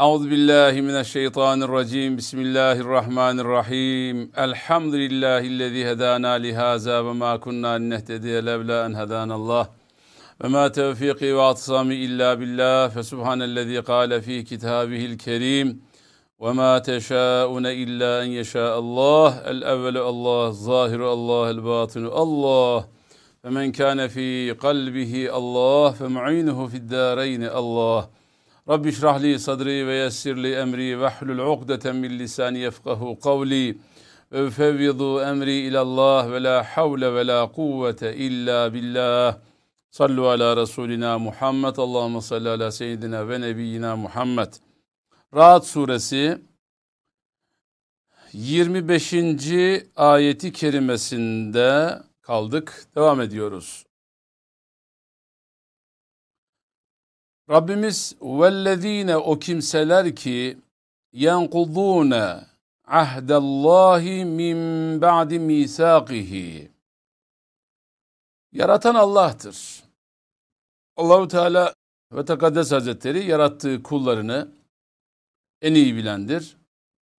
Euzu billahi mineşşeytanirracim. Bismillahirrahmanirrahim. Elhamdülillahi'llezî hedâna lihâzâ ve mâ kunnâ nehtediye levlâ en hedânallah. Ve mâ tevfîkî ve atsâmi illâ billah. Fe subhanellezî kâle fî kitâbihil kerîm. Ve mâ teşâune illâ en yeşâallah. El evvelu Allah, zâhiru Allah, el bâtinu Allah. Ve men kâne fî kalbihi Allah. Fe mu'inuhu fid dâreyni Allah. Rabbi şrahli sadri ve yessirli emri ve hlul ukdeten min lisani yefkahu kavli ve fevvidu emri ilallah ve la havle ve la kuvvete illa billah. Sallu ala Resulina Muhammed. Allahümme salli ala seyyidina ve nebiyyina Muhammed. Rahat suresi 25. ayeti kerimesinde kaldık. Devam ediyoruz. Rabbimiz vellezine o kimseler ki yenkudune ahdallahi min ba'di misakihi Yaratan Allah'tır. Allahu Teala ve Tekaddes Hazretleri yarattığı kullarını en iyi bilendir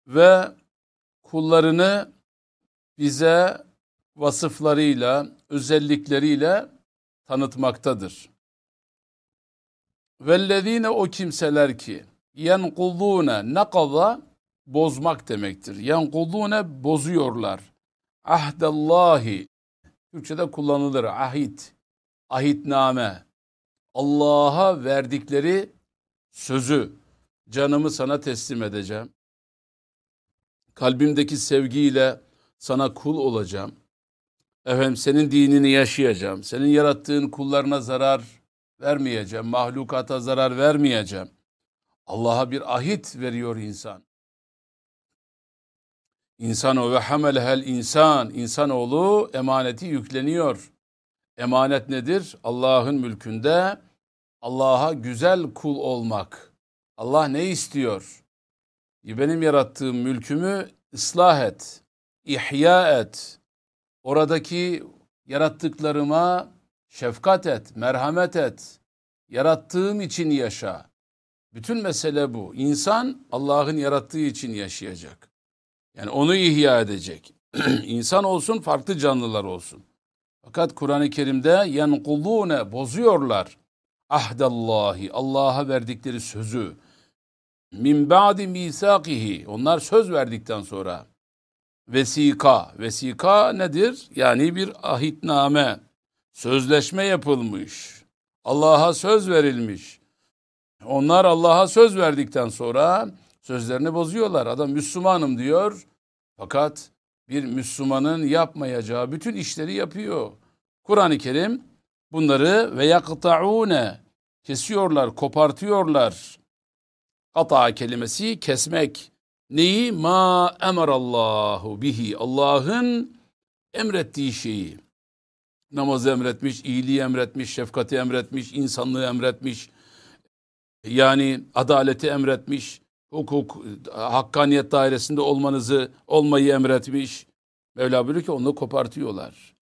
ve kullarını bize vasıflarıyla, özellikleriyle tanıtmaktadır. Vellezine o kimseler ki yenkudune nakada bozmak demektir. Yenkudune bozuyorlar. Ahdallahi Türkçe'de kullanılır ahit, ahitname. Allah'a verdikleri sözü canımı sana teslim edeceğim. Kalbimdeki sevgiyle sana kul olacağım. Efendim senin dinini yaşayacağım. Senin yarattığın kullarına zarar vermeyeceğim, mahlukata zarar vermeyeceğim. Allah'a bir ahit veriyor insan. İnsan o ve hamelhel insan, insanoğlu emaneti yükleniyor. Emanet nedir? Allah'ın mülkünde Allah'a güzel kul olmak. Allah ne istiyor? Benim yarattığım mülkümü ıslah et, ihya et. Oradaki yarattıklarıma Şefkat et, merhamet et. Yarattığım için yaşa. Bütün mesele bu. İnsan Allah'ın yarattığı için yaşayacak. Yani onu ihya edecek. İnsan olsun, farklı canlılar olsun. Fakat Kur'an-ı Kerim'de yenkulune bozuyorlar. Ahdallahi Allah'a verdikleri sözü. Min ba'di misakihi onlar söz verdikten sonra vesika. Vesika nedir? Yani bir ahitname. Sözleşme yapılmış. Allah'a söz verilmiş. Onlar Allah'a söz verdikten sonra sözlerini bozuyorlar. Adam Müslümanım diyor. Fakat bir Müslümanın yapmayacağı bütün işleri yapıyor. Kur'an-ı Kerim bunları ve yaktaune kesiyorlar, kopartıyorlar. Kata kelimesi kesmek. Neyi? Ma emarallahu bihi. Allah'ın emrettiği şeyi namazı emretmiş, iyiliği emretmiş, şefkati emretmiş, insanlığı emretmiş. Yani adaleti emretmiş, hukuk, hakkaniyet dairesinde olmanızı, olmayı emretmiş. Mevla buyuruyor ki onu kopartıyorlar.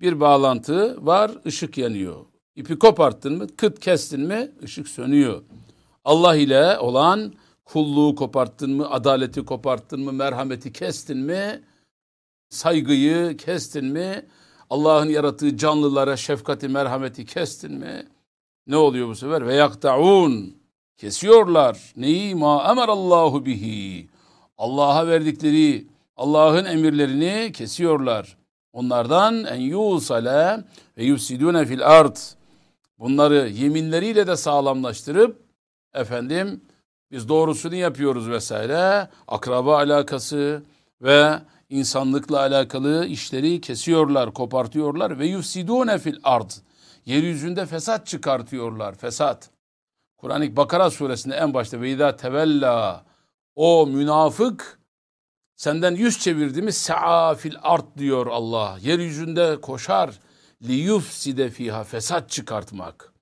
Bir bağlantı var, ışık yanıyor. İpi koparttın mı, kıt kestin mi, ışık sönüyor. Allah ile olan kulluğu koparttın mı, adaleti koparttın mı, merhameti kestin mi, saygıyı kestin mi, Allah'ın yarattığı canlılara şefkati, merhameti kestin mi? Ne oluyor bu sefer? Ve yaktaun. Kesiyorlar. Neyi? Ma emarallahu bihi. Allah'a verdikleri Allah'ın emirlerini kesiyorlar. Onlardan en yusale ve yufsidune fil ard. Bunları yeminleriyle de sağlamlaştırıp efendim biz doğrusunu yapıyoruz vesaire. Akraba alakası ve insanlıkla alakalı işleri kesiyorlar, kopartıyorlar ve yufsidune fil ard. Yeryüzünde fesat çıkartıyorlar, fesat. Kur'an-ı Bakara suresinde en başta ve izâ tevella o münafık senden yüz çevirdi mi sa'a fil ard diyor Allah. Yeryüzünde koşar li yufside fiha fesat çıkartmak.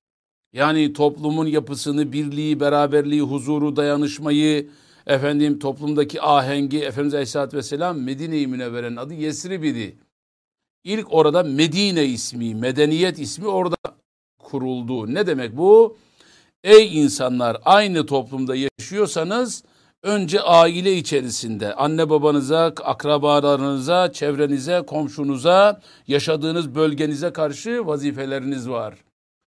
Yani toplumun yapısını, birliği, beraberliği, huzuru, dayanışmayı, efendim toplumdaki ahengi Efendimiz Aleyhisselatü Vesselam Medine-i Münevvere'nin adı Yesrib'idi. İlk orada Medine ismi, medeniyet ismi orada kuruldu. Ne demek bu? Ey insanlar aynı toplumda yaşıyorsanız önce aile içerisinde anne babanıza, akrabalarınıza, çevrenize, komşunuza, yaşadığınız bölgenize karşı vazifeleriniz var.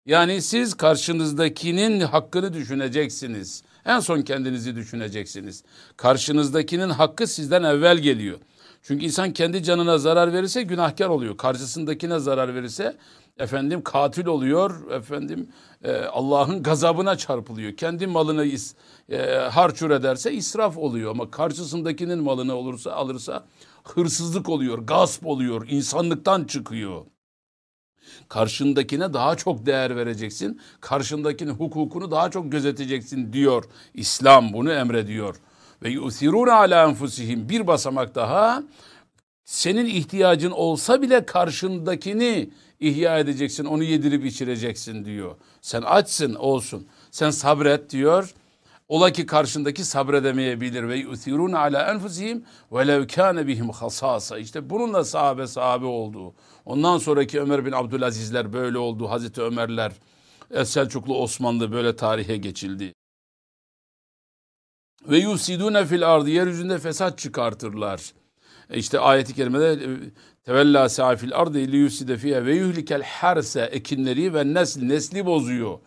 Yani siz karşınızdakinin hakkını düşüneceksiniz. En son kendinizi düşüneceksiniz. Karşınızdakinin hakkı sizden evvel geliyor. Çünkü insan kendi canına zarar verirse günahkar oluyor. Karşısındakine zarar verirse efendim katil oluyor. Efendim e, Allah'ın gazabına çarpılıyor. Kendi malını is, e, harçur ederse israf oluyor ama karşısındakinin malını olursa alırsa hırsızlık oluyor, gasp oluyor, insanlıktan çıkıyor. Karşındakine daha çok değer vereceksin. Karşındakinin hukukunu daha çok gözeteceksin diyor. İslam bunu emrediyor. Ve yusirun ala enfusihim bir basamak daha senin ihtiyacın olsa bile karşındakini ihya edeceksin, onu yedirip içireceksin diyor. Sen açsın olsun. Sen sabret diyor. Ola ki karşındaki sabredemeyebilir ve yuthirun ala enfusihim ve lev kana bihim hasasa. İşte bununla sahabe sahabe oldu. Ondan sonraki Ömer bin Abdülazizler böyle oldu. Hazreti Ömerler, Selçuklu Osmanlı böyle tarihe geçildi. Ve yusidune fil ardı yeryüzünde fesat çıkartırlar. E işte ayeti kerimede e, tevella sa'fil ardı li yuside fiye ve yuhlikel harse ekinleri ve nesl nesli bozuyor.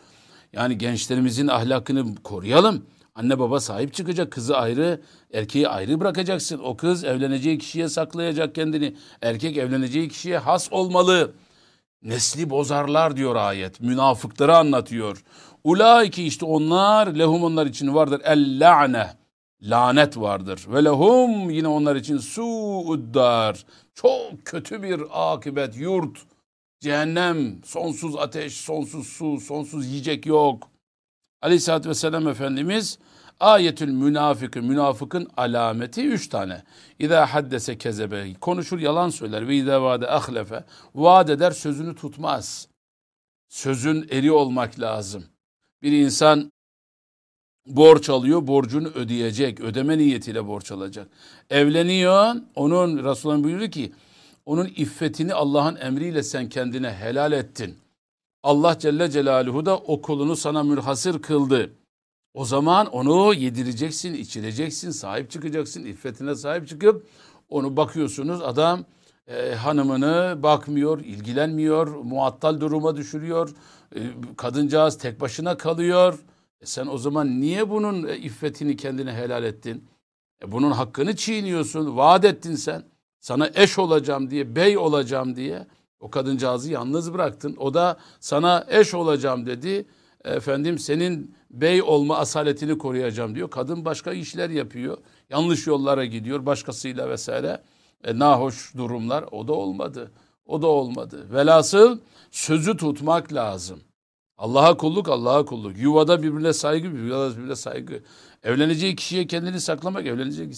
Yani gençlerimizin ahlakını koruyalım. Anne baba sahip çıkacak. Kızı ayrı, erkeği ayrı bırakacaksın. O kız evleneceği kişiye saklayacak kendini. Erkek evleneceği kişiye has olmalı. Nesli bozarlar diyor ayet. Münafıkları anlatıyor. Ulaiki işte onlar lehum onlar için vardır el la'ne. Lanet vardır. Ve lehum yine onlar için su'uddar. Çok kötü bir akıbet yurt. Cehennem, sonsuz ateş, sonsuz su, sonsuz yiyecek yok. Aleyhisselatü Vesselam Efendimiz ayetül münafıkı, münafıkın alameti üç tane. İza haddese kezebe, konuşur yalan söyler ve izâ vade ahlefe, vaad eder sözünü tutmaz. Sözün eri olmak lazım. Bir insan borç alıyor, borcunu ödeyecek, ödeme niyetiyle borç alacak. Evleniyor, onun Resulullah buyurdu ki, onun iffetini Allah'ın emriyle sen kendine helal ettin. Allah Celle Celaluhu da okulunu sana münhasır kıldı. O zaman onu yedireceksin, içireceksin, sahip çıkacaksın, iffetine sahip çıkıp onu bakıyorsunuz adam e, hanımını bakmıyor, ilgilenmiyor, muattal duruma düşürüyor. E, kadıncağız tek başına kalıyor. E sen o zaman niye bunun e, iffetini kendine helal ettin? E bunun hakkını çiğniyorsun, vaat ettin sen. Sana eş olacağım diye, bey olacağım diye o kadıncağızı yalnız bıraktın. O da sana eş olacağım dedi. Efendim senin bey olma asaletini koruyacağım diyor. Kadın başka işler yapıyor. Yanlış yollara gidiyor başkasıyla vesaire. E, nahoş durumlar o da olmadı. O da olmadı. Velhasıl sözü tutmak lazım. Allah'a kulluk, Allah'a kulluk. Yuvada birbirine saygı, yuvada birbirine saygı. Evleneceği kişiye kendini saklamak, evlenecek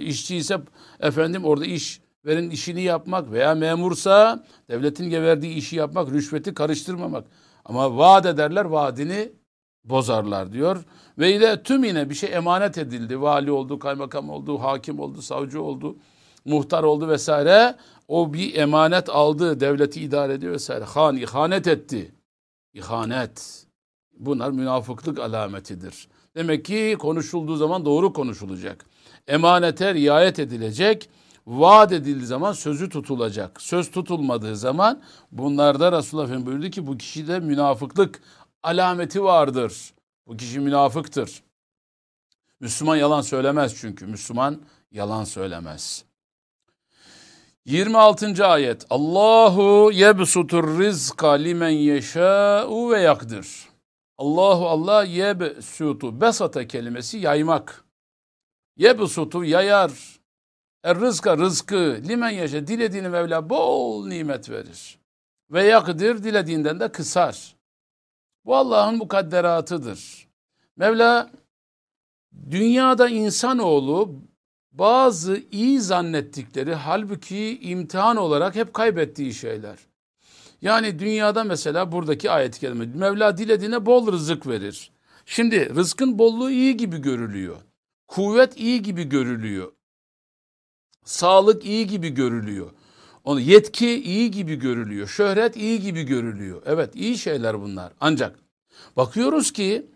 işçi ise efendim orada iş verin işini yapmak veya memursa devletin verdiği işi yapmak, rüşveti karıştırmamak. Ama vaat ederler, vaadini bozarlar diyor. Ve ile tüm yine bir şey emanet edildi. Vali oldu, kaymakam oldu, hakim oldu, savcı oldu, muhtar oldu vesaire. O bir emanet aldı, devleti idare ediyor vesaire. Han ihanet etti. İhanet. Bunlar münafıklık alametidir. Demek ki konuşulduğu zaman doğru konuşulacak. Emanete riayet edilecek vaat edildiği zaman sözü tutulacak. Söz tutulmadığı zaman bunlarda Resulullah Efendimiz buyurdu ki bu kişide münafıklık alameti vardır. Bu kişi münafıktır. Müslüman yalan söylemez çünkü. Müslüman yalan söylemez. 26. ayet. Allahu yebsutur rizqa limen yeşâ'u ve yakdir. Allahu Allah yebsutu. Besata kelimesi yaymak. Yebsutu yayar Er rızka rızkı limen yaşa dilediğini Mevla bol nimet verir. Ve yakdir dilediğinden de kısar. Bu Allah'ın mukadderatıdır. Mevla dünyada insanoğlu bazı iyi zannettikleri halbuki imtihan olarak hep kaybettiği şeyler. Yani dünyada mesela buradaki ayet-i kerime Mevla dilediğine bol rızık verir. Şimdi rızkın bolluğu iyi gibi görülüyor. Kuvvet iyi gibi görülüyor. Sağlık iyi gibi görülüyor. Onu yetki iyi gibi görülüyor. Şöhret iyi gibi görülüyor. Evet iyi şeyler bunlar. Ancak bakıyoruz ki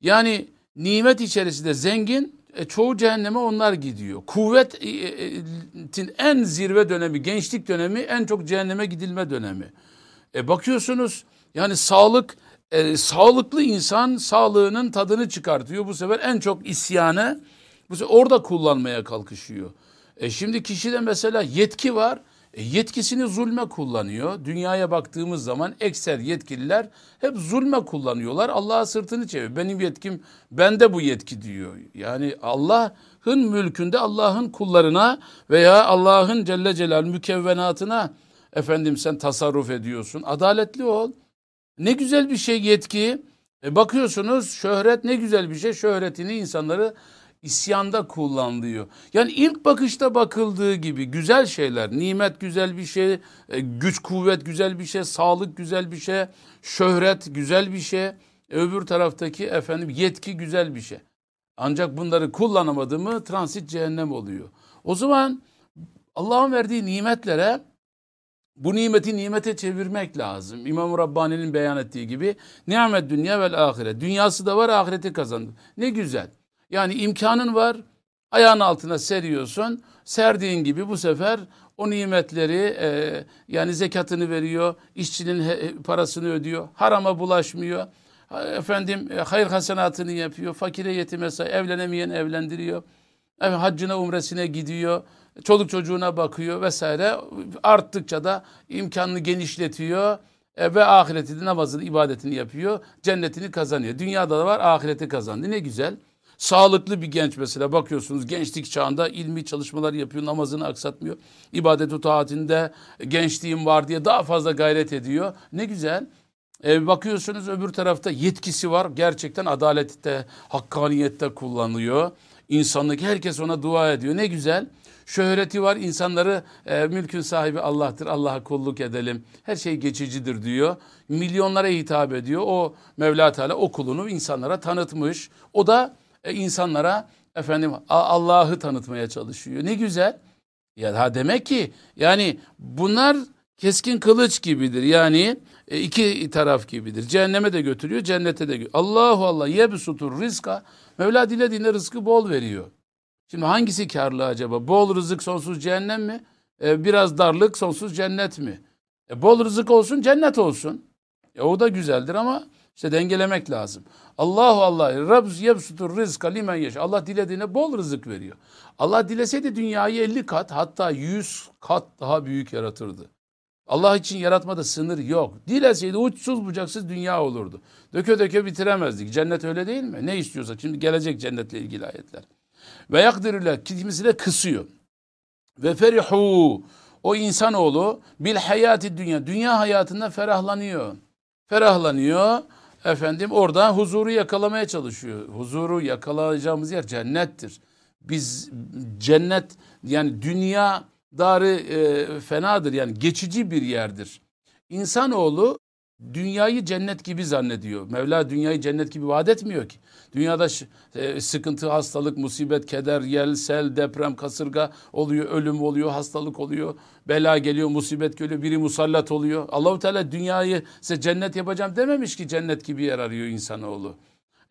Yani nimet içerisinde zengin, e, çoğu cehenneme onlar gidiyor. Kuvvetin en zirve dönemi, gençlik dönemi, en çok cehenneme gidilme dönemi. E bakıyorsunuz yani sağlık, e, sağlıklı insan sağlığının tadını çıkartıyor. Bu sefer en çok isyanı bu sefer orada kullanmaya kalkışıyor. E şimdi kişide mesela yetki var. E yetkisini zulme kullanıyor. Dünyaya baktığımız zaman ekser yetkililer hep zulme kullanıyorlar. Allah'a sırtını çeviriyor. Benim yetkim bende bu yetki diyor. Yani Allah'ın mülkünde Allah'ın kullarına veya Allah'ın Celle Celal mükevvenatına efendim sen tasarruf ediyorsun. Adaletli ol. Ne güzel bir şey yetki. E bakıyorsunuz şöhret ne güzel bir şey. Şöhretini insanları isyanda kullanılıyor. Yani ilk bakışta bakıldığı gibi güzel şeyler, nimet güzel bir şey, e, güç kuvvet güzel bir şey, sağlık güzel bir şey, şöhret güzel bir şey, öbür taraftaki efendim yetki güzel bir şey. Ancak bunları kullanamadı mı transit cehennem oluyor. O zaman Allah'ın verdiği nimetlere bu nimeti nimete çevirmek lazım. İmam Rabbani'nin beyan ettiği gibi nimet dünya vel ahiret. Dünyası da var ahireti kazandı. Ne güzel. Yani imkanın var. Ayağın altına seriyorsun. Serdiğin gibi bu sefer o nimetleri e, yani zekatını veriyor. işçinin he, parasını ödüyor. Harama bulaşmıyor. Efendim e, hayır hasenatını yapıyor. Fakire yetime evlenemeyen evlendiriyor. Evet, haccına umresine gidiyor. Çoluk çocuğuna bakıyor vesaire. Arttıkça da imkanını genişletiyor. E, ve ahireti namazını, ibadetini yapıyor. Cennetini kazanıyor. Dünyada da var ahireti kazandı. Ne güzel. Sağlıklı bir genç mesela bakıyorsunuz gençlik çağında ilmi çalışmalar yapıyor, namazını aksatmıyor. Taatinde gençliğim var diye daha fazla gayret ediyor. Ne güzel. E, bakıyorsunuz öbür tarafta yetkisi var. Gerçekten adalette, hakkaniyette kullanıyor. İnsanlık herkes ona dua ediyor. Ne güzel. Şöhreti var. insanları e, mülkün sahibi Allah'tır. Allah'a kulluk edelim. Her şey geçicidir diyor. Milyonlara hitap ediyor. O Mevla Teala o kulunu insanlara tanıtmış. O da e, insanlara efendim Allah'ı tanıtmaya çalışıyor. Ne güzel. Ya ha demek ki yani bunlar keskin kılıç gibidir. Yani e, iki taraf gibidir. Cehenneme de götürüyor, cennete de götürüyor. Allahu Allah yebsutur rizka. Mevla dilediğinde rızkı bol veriyor. Şimdi hangisi karlı acaba? Bol rızık sonsuz cehennem mi? Ee, biraz darlık sonsuz cennet mi? E, bol rızık olsun cennet olsun. E, o da güzeldir ama işte dengelemek lazım. Allahu Allah Rabbus yebsutur rizka limen yeş. Allah dilediğine bol rızık veriyor. Allah dileseydi dünyayı 50 kat hatta 100 kat daha büyük yaratırdı. Allah için yaratmada sınır yok. Dileseydi uçsuz bucaksız dünya olurdu. Döke döke bitiremezdik. Cennet öyle değil mi? Ne istiyorsak şimdi gelecek cennetle ilgili ayetler. Ve yakdirile kimisi de kısıyor. Ve ferihu o insanoğlu bil hayati dünya dünya hayatında ferahlanıyor. Ferahlanıyor efendim orada huzuru yakalamaya çalışıyor. Huzuru yakalayacağımız yer cennettir. Biz cennet yani dünya darı e, fenadır yani geçici bir yerdir. İnsanoğlu dünyayı cennet gibi zannediyor. Mevla dünyayı cennet gibi vaat etmiyor ki. Dünyada e, sıkıntı, hastalık, musibet, keder, yel, sel, deprem, kasırga oluyor, ölüm oluyor, hastalık oluyor, bela geliyor, musibet geliyor, biri musallat oluyor. Allahu Teala dünyayı size cennet yapacağım dememiş ki cennet gibi yer arıyor insanoğlu.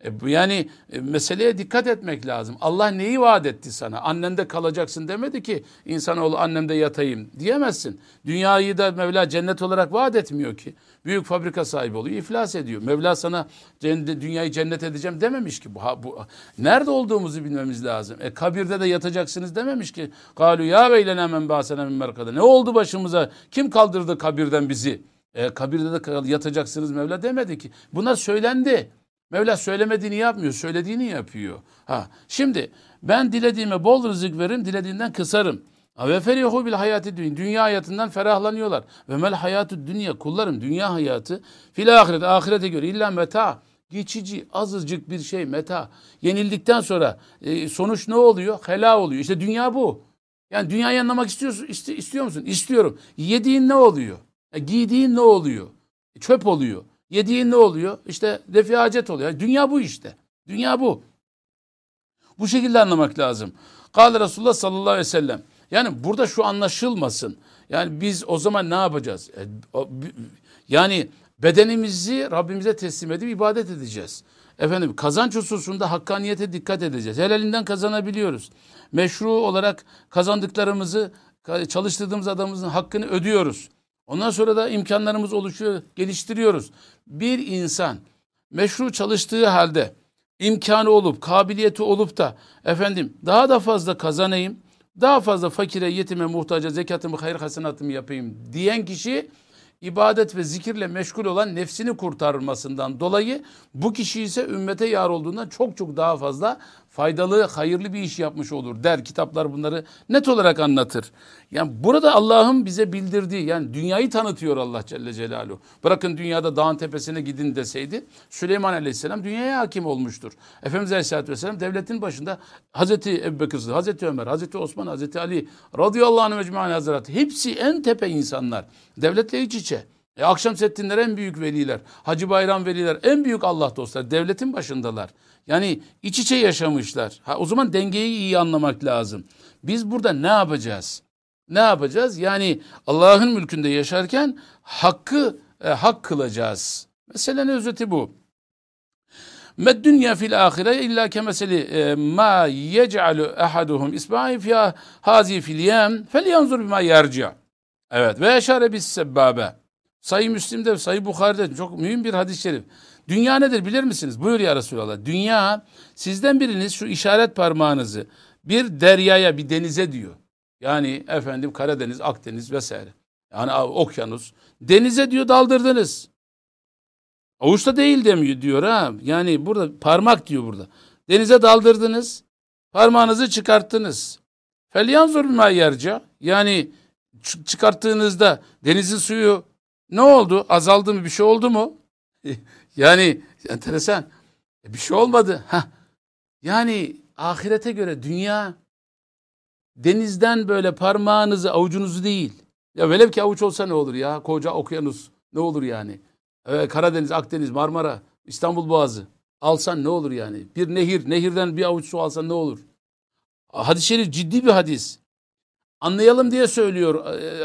E, yani e, meseleye dikkat etmek lazım. Allah neyi vaat etti sana? Annende kalacaksın demedi ki insanoğlu annemde yatayım diyemezsin. Dünyayı da Mevla cennet olarak vaat etmiyor ki. Büyük fabrika sahibi oluyor, iflas ediyor. Mevla sana dünyayı cennet edeceğim dememiş ki. Bu, bu nerede olduğumuzu bilmemiz lazım. E kabirde de yatacaksınız dememiş ki. Galu ya beylene men basene min merkada. Ne oldu başımıza? Kim kaldırdı kabirden bizi? E, kabirde de yatacaksınız Mevla demedi ki. Bunlar söylendi. Mevla söylemediğini yapmıyor, söylediğini yapıyor. Ha, şimdi ben dilediğime bol rızık veririm, dilediğinden kısarım. Ve ferihu bil hayatı dünya. Dünya hayatından ferahlanıyorlar. Ve mel hayatı dünya. Kullarım dünya hayatı fil ahiret. Ahirete göre illa meta. Geçici, azıcık bir şey meta. Yenildikten sonra e, sonuç ne oluyor? Hela oluyor. İşte dünya bu. Yani dünyayı anlamak istiyorsun, iste, istiyor musun? İstiyorum. Yediğin ne oluyor? E, giydiğin ne oluyor? E, çöp oluyor. Yediğin ne oluyor? İşte defi hacet oluyor. Dünya bu işte. Dünya bu. Bu şekilde anlamak lazım. Kale Resulullah sallallahu aleyhi ve sellem. Yani burada şu anlaşılmasın. Yani biz o zaman ne yapacağız? E, yani bedenimizi Rabbimize teslim edip ibadet edeceğiz. Efendim kazanç hususunda hakkaniyete dikkat edeceğiz. Helalinden kazanabiliyoruz. Meşru olarak kazandıklarımızı çalıştırdığımız adamımızın hakkını ödüyoruz. Ondan sonra da imkanlarımız oluşuyor, geliştiriyoruz. Bir insan meşru çalıştığı halde imkanı olup, kabiliyeti olup da efendim daha da fazla kazanayım, daha fazla fakire, yetime, muhtaca zekatımı, hayır hasenatımı yapayım diyen kişi ibadet ve zikirle meşgul olan nefsini kurtarmasından dolayı bu kişi ise ümmete yar olduğundan çok çok daha fazla faydalı, hayırlı bir iş yapmış olur der. Kitaplar bunları net olarak anlatır. Yani burada Allah'ın bize bildirdiği yani dünyayı tanıtıyor Allah Celle Celaluhu. Bırakın dünyada dağın tepesine gidin deseydi Süleyman Aleyhisselam dünyaya hakim olmuştur. Efendimiz Aleyhisselatü Vesselam devletin başında Hazreti Ebubekir, Hazreti Ömer, Hazreti Osman, Hazreti Ali radıyallahu anh mecmuane hazretleri hepsi en tepe insanlar. Devletle iç içe. E, akşam settinler en büyük veliler. Hacı Bayram veliler en büyük Allah dostları. Devletin başındalar. Yani iç içe yaşamışlar. Ha, o zaman dengeyi iyi anlamak lazım. Biz burada ne yapacağız? Ne yapacağız? Yani Allah'ın mülkünde yaşarken hakkı e, hak kılacağız. Meselenin özeti bu. Med dünya fil ahire illa kemeseli e, ma yec'alu ahaduhum isbahi fi hazi fil yem felyanzur bima yerci'. Evet ve eşare bis sebbabe. Sayı Müslim'de, Sayı Bukhari'de çok mühim bir hadis-i şerif. Dünya nedir bilir misiniz? Buyur ya Resulallah. Dünya sizden biriniz şu işaret parmağınızı bir deryaya, bir denize diyor. Yani efendim Karadeniz, Akdeniz vesaire. Yani okyanus. Denize diyor daldırdınız. Avuçta değil demiyor diyor ha. Yani burada parmak diyor burada. Denize daldırdınız. Parmağınızı çıkarttınız. Felyanzur bima yerca. Yani çıkarttığınızda denizin suyu ne oldu? Azaldı mı? Bir şey oldu mu? yani enteresan. E bir şey olmadı. Heh. Yani ahirete göre dünya denizden böyle parmağınızı avucunuzu değil. Ya velev ki avuç olsa ne olur ya? Koca okyanus ne olur yani? Ee, Karadeniz, Akdeniz, Marmara, İstanbul Boğazı. Alsan ne olur yani? Bir nehir, nehirden bir avuç su alsan ne olur? Hadis-i şerif ciddi bir hadis. Anlayalım diye söylüyor e, e,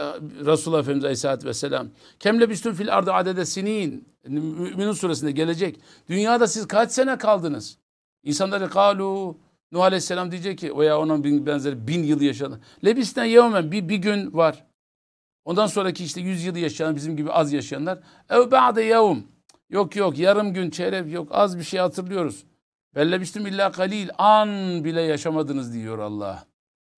Resulullah Efendimiz Aleyhisselatü Vesselam. Kemle bistun fil ardı adede sinin. Müminun suresinde gelecek. Dünyada siz kaç sene kaldınız? İnsanları kalu Nuh Aleyhisselam diyecek ki veya onun bin, benzeri bin yıl yaşadı. Lebisten yevmen bir, bir gün var. Ondan sonraki işte yüz yıl yaşayan bizim gibi az yaşayanlar. Ev ba'de yevm. Yok yok yarım gün çeyrek yok az bir şey hatırlıyoruz. Bellebistum illa kalil an bile yaşamadınız diyor Allah.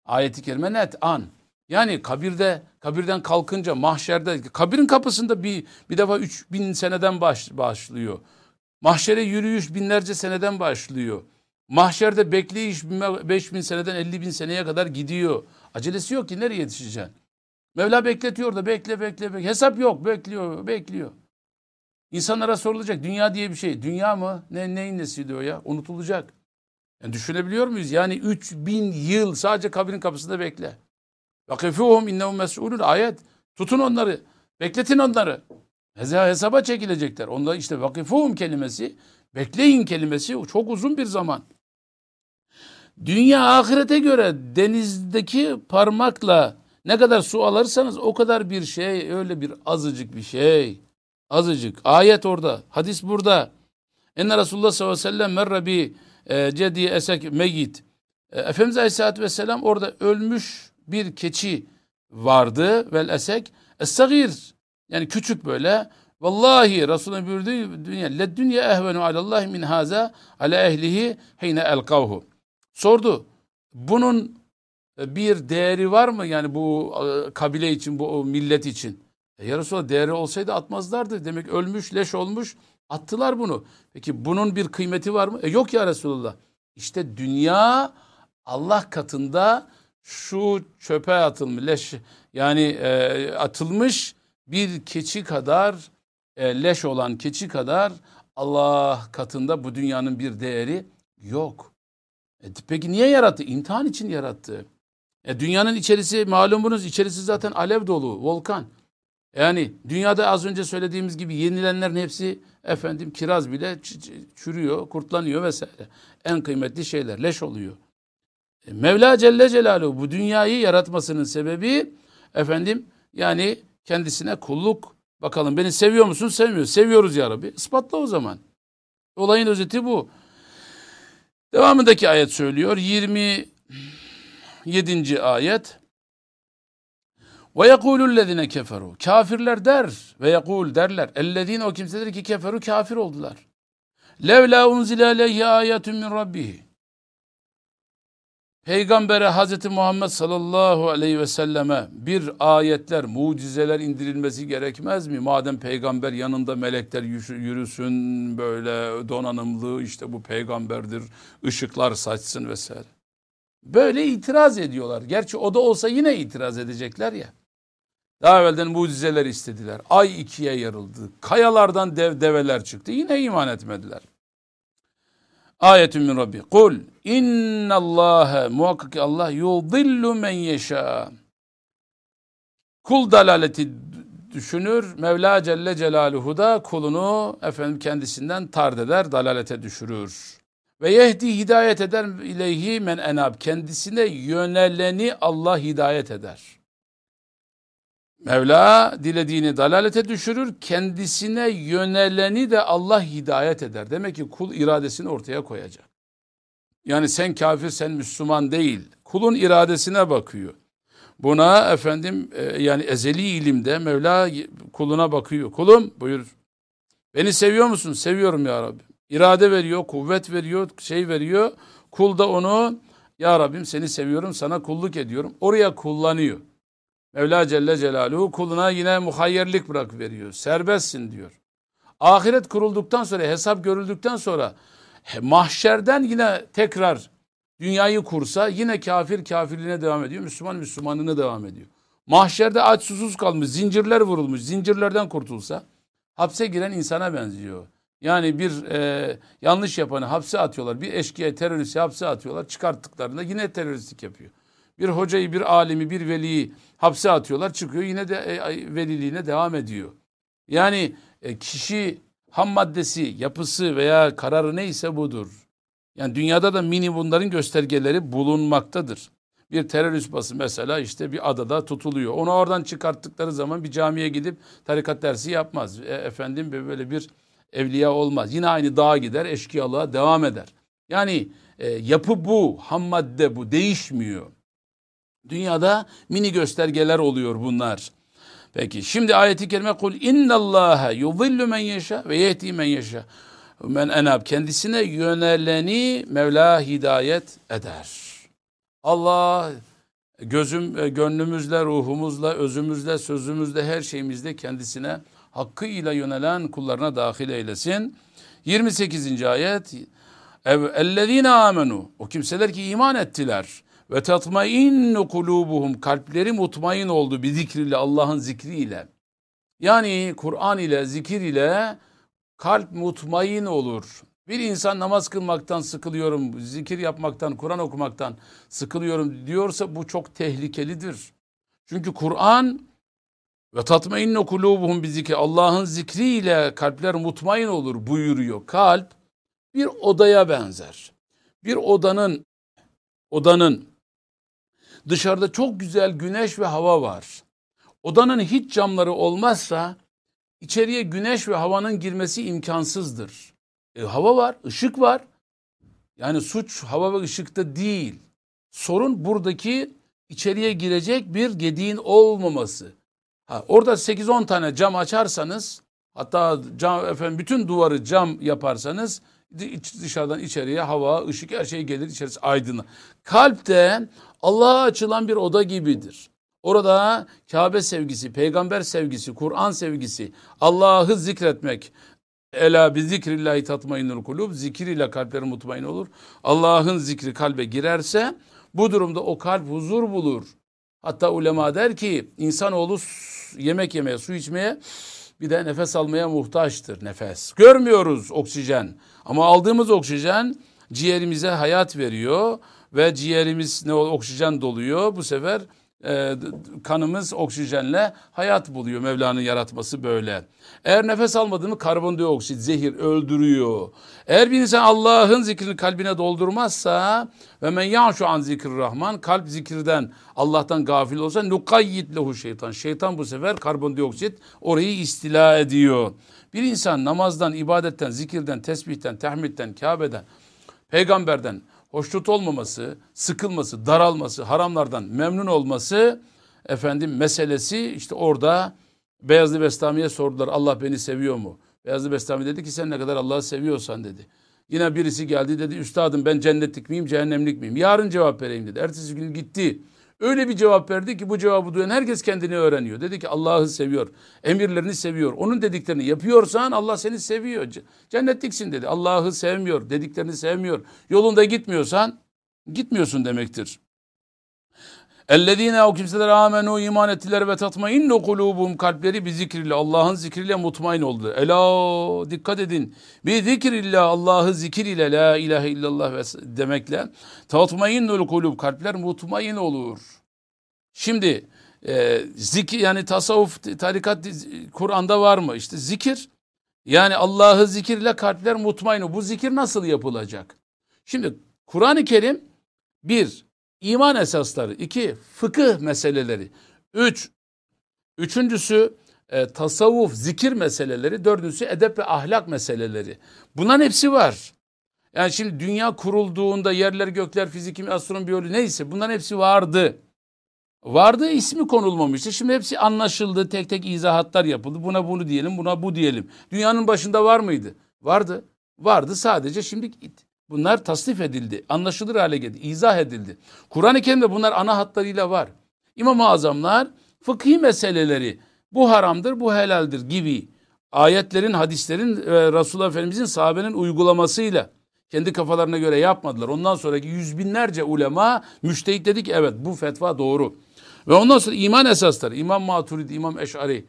Ayeti kerime net an. Yani kabirde, kabirden kalkınca mahşerde, kabirin kapısında bir, bir defa 3000 seneden baş, başlıyor. Mahşere yürüyüş binlerce seneden başlıyor. Mahşerde bekleyiş 5000 seneden 50 bin seneye kadar gidiyor. Acelesi yok ki nereye yetişeceksin? Mevla bekletiyor da bekle bekle bekle. Hesap yok bekliyor bekliyor. İnsanlara sorulacak dünya diye bir şey. Dünya mı? Ne, neyin nesi diyor ya? Unutulacak. Yani düşünebiliyor muyuz? Yani 3000 yıl sadece kabrin kapısında bekle. Vakifuhum innehum mes'ulun ayet. Tutun onları. Bekletin onları. Hesaba çekilecekler. Onda işte vakifuhum kelimesi, bekleyin kelimesi çok uzun bir zaman. Dünya ahirete göre denizdeki parmakla ne kadar su alırsanız o kadar bir şey, öyle bir azıcık bir şey. Azıcık. Ayet orada. Hadis burada. Enne Resulullah sallallahu aleyhi ve sellem merre e, cedi esek meyit. E, Efendimiz Aleyhisselatü Vesselam orada ölmüş bir keçi vardı. Vel esek es yani küçük böyle. Vallahi Resulü'nün buyurduğu dünya le dünya ehvenu alallahi min haza ala ehlihi hine elkavhu. Sordu. Bunun e, bir değeri var mı yani bu e, kabile için, bu millet için? E ya Resulallah değeri olsaydı atmazlardı. Demek ölmüş, leş olmuş. Attılar bunu. Peki bunun bir kıymeti var mı? E yok ya Resulullah. İşte dünya Allah katında şu çöpe atılmış leş yani e, atılmış bir keçi kadar e, leş olan keçi kadar Allah katında bu dünyanın bir değeri yok. E, peki niye yarattı? İmtihan için yarattı. E, dünyanın içerisi malumunuz içerisi zaten alev dolu, volkan. Yani dünyada az önce söylediğimiz gibi yenilenlerin hepsi efendim kiraz bile çürüyor, kurtlanıyor vesaire. En kıymetli şeyler leş oluyor. E, Mevla Celle Celaluhu bu dünyayı yaratmasının sebebi efendim yani kendisine kulluk. Bakalım beni seviyor musun? Sevmiyor. Seviyoruz ya Rabbi. Ispatla o zaman. Olayın özeti bu. Devamındaki ayet söylüyor. 27. ayet. Ve yekulüllezine keferu. Kafirler der ve yekul derler. Ellezine o kimseler ki keferu kafir oldular. Levla unzile aleyhi ayetun min rabbihi. Peygamber'e Hazreti Muhammed sallallahu aleyhi ve selleme bir ayetler, mucizeler indirilmesi gerekmez mi? Madem peygamber yanında melekler yürüsün böyle donanımlı işte bu peygamberdir, ışıklar saçsın vesaire. Böyle itiraz ediyorlar. Gerçi o da olsa yine itiraz edecekler ya. Daha evvelden mucizeler istediler. Ay ikiye yarıldı. Kayalardan dev develer çıktı. Yine iman etmediler. Ayetün min Rabbi. Kul innallâhe muhakkak ki Allah yudillu men yeşâ. Kul dalaleti düşünür. Mevla Celle Celaluhu da kulunu efendim kendisinden tard eder, dalalete düşürür. Ve yehdi hidayet eder ileyhi men enab. Kendisine yöneleni Allah hidayet eder. Mevla dilediğini dalalete düşürür, kendisine yöneleni de Allah hidayet eder. Demek ki kul iradesini ortaya koyacak. Yani sen kafir, sen Müslüman değil. Kulun iradesine bakıyor. Buna efendim e, yani ezeli ilimde Mevla kuluna bakıyor. Kulum buyur. Beni seviyor musun? Seviyorum ya Rabbi. İrade veriyor, kuvvet veriyor, şey veriyor. Kul da onu ya Rabbim seni seviyorum, sana kulluk ediyorum. Oraya kullanıyor. Mevla Celle Celaluhu kuluna yine muhayyerlik bırak veriyor. Serbestsin diyor. Ahiret kurulduktan sonra, hesap görüldükten sonra mahşerden yine tekrar dünyayı kursa yine kafir kafirliğine devam ediyor. Müslüman Müslümanlığına devam ediyor. Mahşerde aç susuz kalmış, zincirler vurulmuş, zincirlerden kurtulsa hapse giren insana benziyor. Yani bir e, yanlış yapanı hapse atıyorlar. Bir eşkıya teröristi hapse atıyorlar. Çıkarttıklarında yine teröristlik yapıyor. Bir hocayı, bir alimi, bir veliyi hapse atıyorlar. Çıkıyor yine de e, veliliğine devam ediyor. Yani e, kişi ham maddesi, yapısı veya kararı neyse budur. Yani dünyada da mini bunların göstergeleri bulunmaktadır. Bir terörist bası mesela işte bir adada tutuluyor. Onu oradan çıkarttıkları zaman bir camiye gidip tarikat dersi yapmaz. E, efendim böyle bir evliya olmaz. Yine aynı dağa gider, eşkıyalığa devam eder. Yani e, yapı bu, ham madde bu, değişmiyor. Dünyada mini göstergeler oluyor bunlar. Peki şimdi ayeti kerime kul innallâhe yudillu men yeşâ ve yehdi men yeşâ. Men enab kendisine yöneleni Mevla hidayet eder. Allah gözüm, e, gönlümüzle, ruhumuzla, özümüzle, sözümüzle, her şeyimizde kendisine hakkıyla yönelen kullarına dahil eylesin. 28. ayet Ellezine amenu o kimseler ki iman ettiler ve tatmainnu kulubuhum kalpleri mutmain oldu bir zikriyle Allah'ın zikriyle. Yani Kur'an ile zikir ile kalp mutmain olur. Bir insan namaz kılmaktan sıkılıyorum, zikir yapmaktan, Kur'an okumaktan sıkılıyorum diyorsa bu çok tehlikelidir. Çünkü Kur'an ve tatmainnu kulubuhum bi zikri Allah'ın zikriyle kalpler mutmain olur buyuruyor. Kalp bir odaya benzer. Bir odanın odanın Dışarıda çok güzel güneş ve hava var. Odanın hiç camları olmazsa içeriye güneş ve havanın girmesi imkansızdır. E, hava var, ışık var. Yani suç hava ve ışıkta değil. Sorun buradaki içeriye girecek bir gediğin olmaması. Ha, orada 8-10 tane cam açarsanız hatta cam efendim bütün duvarı cam yaparsanız dışarıdan içeriye hava, ışık her şey gelir içerisi aydınlık. Kalpte Allah'a açılan bir oda gibidir. Orada Kabe sevgisi, peygamber sevgisi, Kur'an sevgisi, Allah'ı zikretmek. Ela bi zikrillahi tatmainul kulub. Zikir ile kalpleri mutmain olur. Allah'ın zikri kalbe girerse bu durumda o kalp huzur bulur. Hatta ulema der ki insanoğlu yemek yemeye, su içmeye bir de nefes almaya muhtaçtır nefes. Görmüyoruz oksijen ama aldığımız oksijen ciğerimize hayat veriyor ve ciğerimiz ne oksijen doluyor. Bu sefer e, kanımız oksijenle hayat buluyor. Mevla'nın yaratması böyle. Eğer nefes almadığını karbondioksit, zehir öldürüyor. Eğer bir insan Allah'ın zikrini kalbine doldurmazsa ve men ya'şu an zikir rahman kalp zikirden Allah'tan gafil olsa nukayyid lehu şeytan. Şeytan bu sefer karbondioksit orayı istila ediyor. Bir insan namazdan, ibadetten, zikirden, tesbihten, tehmidden, Kabe'den, peygamberden hoşnut olmaması, sıkılması, daralması, haramlardan memnun olması efendim meselesi işte orada Beyazlı Bestami'ye sordular Allah beni seviyor mu? Beyazlı Bestami dedi ki sen ne kadar Allah'ı seviyorsan dedi. Yine birisi geldi dedi üstadım ben cennetlik miyim cehennemlik miyim? Yarın cevap vereyim dedi. Ertesi gün gitti. Öyle bir cevap verdi ki bu cevabı duyan herkes kendini öğreniyor. Dedi ki Allah'ı seviyor, emirlerini seviyor. Onun dediklerini yapıyorsan Allah seni seviyor. Cennetliksin dedi. Allah'ı sevmiyor, dediklerini sevmiyor. Yolunda gitmiyorsan gitmiyorsun demektir. Ellezine o kimseler amenu iman ettiler ve tatmainnu kulubum kalpleri bir zikriyle Allah'ın zikriyle mutmain oldu. Ela dikkat edin. Bir zikriyle Allah'ı zikir ile la ilahe illallah ve demekle tatmainnul kulub kalpler mutmain olur. Şimdi e, zikir yani tasavvuf tarikat Kur'an'da var mı? İşte zikir yani Allah'ı zikirle kalpler mutmain. Bu zikir nasıl yapılacak? Şimdi Kur'an-ı Kerim bir iman esasları. iki fıkıh meseleleri. Üç, üçüncüsü e, tasavvuf, zikir meseleleri. Dördüncüsü edep ve ahlak meseleleri. Bunların hepsi var. Yani şimdi dünya kurulduğunda yerler, gökler, fizik, kimya, astronomi, biyoloji neyse bunların hepsi vardı. Vardı ismi konulmamıştı. Şimdi hepsi anlaşıldı. Tek tek izahatlar yapıldı. Buna bunu diyelim, buna bu diyelim. Dünyanın başında var mıydı? Vardı. Vardı sadece şimdi Bunlar tasnif edildi, anlaşılır hale geldi, izah edildi. Kur'an-ı Kerim'de bunlar ana hatlarıyla var. İmam-ı Azamlar fıkhi meseleleri bu haramdır, bu helaldir gibi ayetlerin, hadislerin ve Resulullah Efendimizin sahabenin uygulamasıyla kendi kafalarına göre yapmadılar. Ondan sonraki yüz binlerce ulema müştehit dedi ki evet bu fetva doğru. Ve ondan sonra iman esasları İmam Maturidi, İmam Eş'ari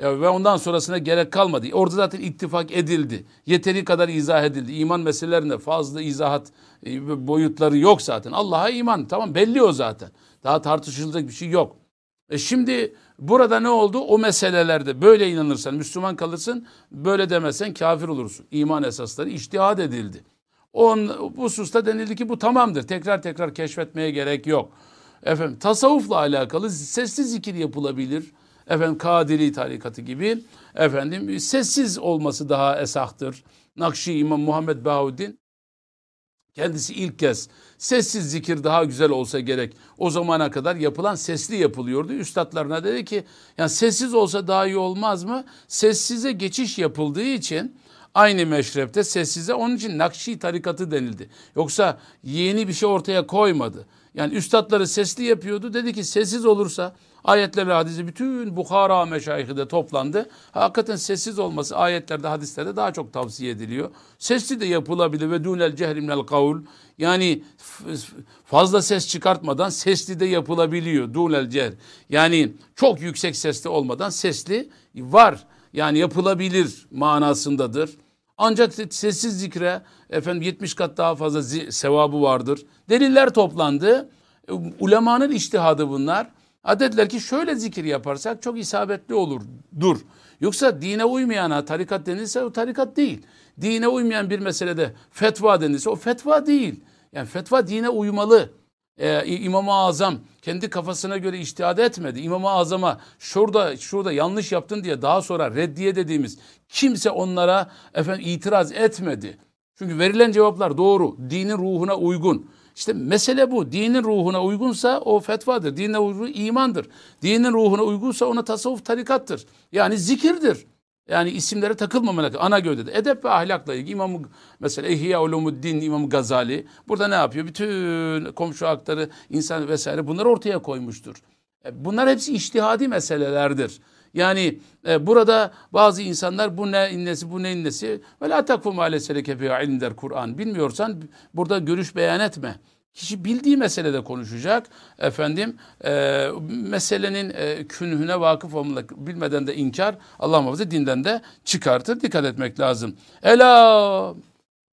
ve ondan sonrasına gerek kalmadı. Orada zaten ittifak edildi. Yeteri kadar izah edildi. İman meselelerinde fazla izahat e, boyutları yok zaten. Allah'a iman tamam belli o zaten. Daha tartışılacak bir şey yok. E şimdi burada ne oldu? O meselelerde böyle inanırsan Müslüman kalırsın, böyle demezsen kafir olursun. İman esasları iştihad edildi. On, bu hususta denildi ki bu tamamdır. Tekrar tekrar keşfetmeye gerek yok. Efendim tasavvufla alakalı sesli zikir yapılabilir efendim Kadiri tarikatı gibi efendim sessiz olması daha esahtır. Nakşi İmam Muhammed Bahuddin kendisi ilk kez sessiz zikir daha güzel olsa gerek. O zamana kadar yapılan sesli yapılıyordu. Üstadlarına dedi ki yani sessiz olsa daha iyi olmaz mı? Sessize geçiş yapıldığı için aynı meşrepte sessize onun için Nakşi tarikatı denildi. Yoksa yeni bir şey ortaya koymadı. Yani üstadları sesli yapıyordu. Dedi ki sessiz olursa Ayetler ve hadisi bütün Bukhara meşayihi de toplandı. Hakikaten sessiz olması ayetlerde, hadislerde daha çok tavsiye ediliyor. Sesli de yapılabilir ve dûnel cehrimnel kavul. Yani fazla ses çıkartmadan sesli de yapılabiliyor. Dûnel cehr. Yani çok yüksek sesli olmadan sesli var. Yani yapılabilir manasındadır. Ancak sessiz zikre efendim 70 kat daha fazla sevabı vardır. Deliller toplandı. Ulemanın iştihadı bunlar. Ha dediler ki şöyle zikir yaparsak çok isabetli olur. Dur. Yoksa dine uymayana tarikat denilse o tarikat değil. Dine uymayan bir meselede fetva denilse o fetva değil. Yani fetva dine uymalı. Ee, İmam-ı Azam kendi kafasına göre iştihad etmedi. İmam-ı Azam'a şurada şurada yanlış yaptın diye daha sonra reddiye dediğimiz kimse onlara efendim itiraz etmedi. Çünkü verilen cevaplar doğru, dinin ruhuna uygun. İşte mesele bu. Dinin ruhuna uygunsa o fetvadır. Dinin ruhu imandır. Dinin ruhuna uygunsa ona tasavvuf tarikattır. Yani zikirdir. Yani isimlere takılmamak ana gövdede. Edep ve ahlakla ilgili İmam mesela İhya Ulumuddin İmam Gazali burada ne yapıyor? Bütün komşu hakları, insan vesaire bunları ortaya koymuştur. E, bunlar hepsi iştihadi meselelerdir. Yani e, burada bazı insanlar bu ne innesi bu ne innesi ve la takfu ma leseleke fi ilm Kur'an. Bilmiyorsan burada görüş beyan etme. Kişi bildiği meselede konuşacak. Efendim e, meselenin e, künhüne vakıf olmak bilmeden de inkar Allah muhafaza dinden de çıkartır. Dikkat etmek lazım. Ela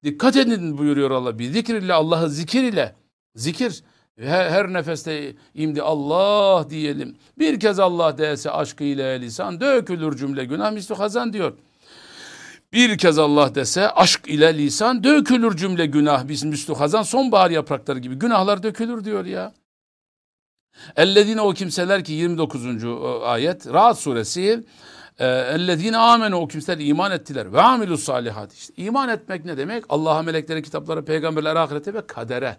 dikkat edin buyuruyor Allah. Bir zikir ile Allah'ı zikir ile zikir Her, her nefeste imdi Allah diyelim. Bir kez Allah dese aşkı ile lisan dökülür cümle günah misli hazan diyor. Bir kez Allah dese aşk ile lisan dökülür cümle günah. Biz müslü hazan sonbahar yaprakları gibi günahlar dökülür diyor ya. Ellezine o kimseler ki 29. ayet Rahat suresi ee, ellezine amenu o kimseler iman ettiler ve amilu salihat. İşte iman etmek ne demek? Allah'a, meleklere, kitaplara, peygamberlere, ahirete ve kadere.